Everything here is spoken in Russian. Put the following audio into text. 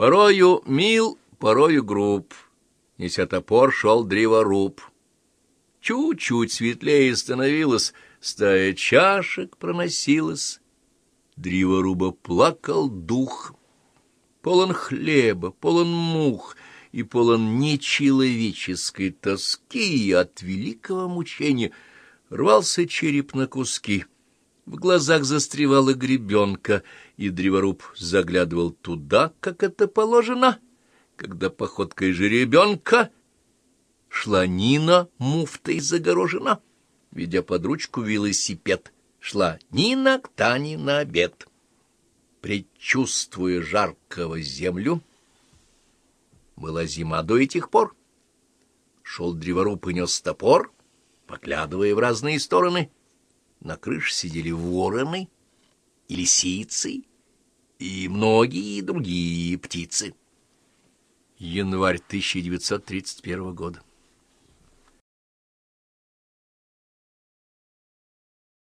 Порою мил, порою груб, неся топор шел древоруб. Чуть-чуть светлее становилось, стая чашек проносилась. Древоруба плакал дух, полон хлеба, полон мух и полон нечеловеческой тоски от великого мучения рвался череп на куски. В глазах застревала гребенка, и древоруб заглядывал туда, как это положено, когда походкой жеребенка шла Нина муфтой загорожена, ведя под ручку велосипед, шла Нина к Тане на обед. Предчувствуя жаркого землю, была зима до этих пор. Шел древоруб и нес топор, поглядывая в разные стороны — на крыше сидели вороны и лисицы, и многие другие птицы. Январь 1931 года.